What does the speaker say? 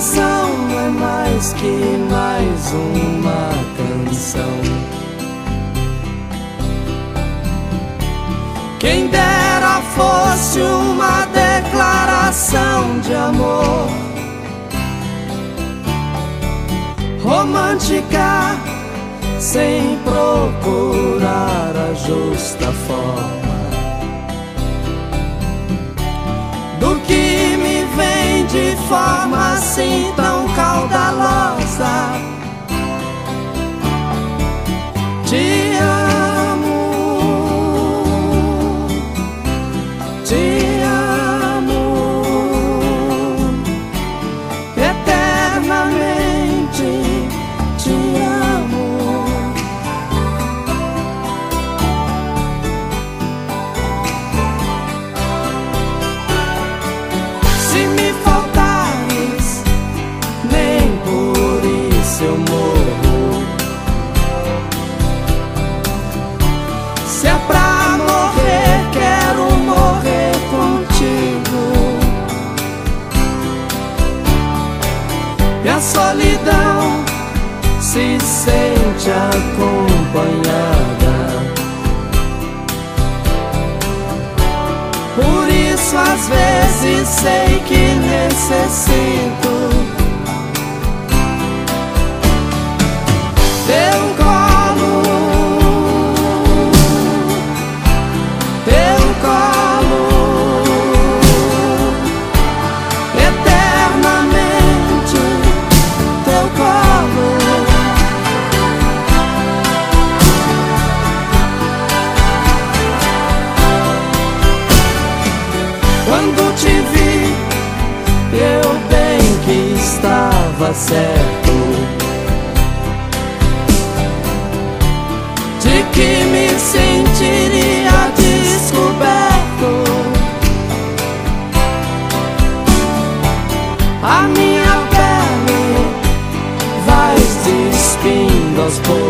canção é mais que mais uma canção. Quem dera fosse uma declaração de amor romântica, sem procurar a justa forma. Se é pra morrer, quero morrer contigo. E a solidão se sente acompanhada. Por isso às vezes sei que necessito que estava certo de que me sentiria descoberto. A minha pele vai despindo aos poucos.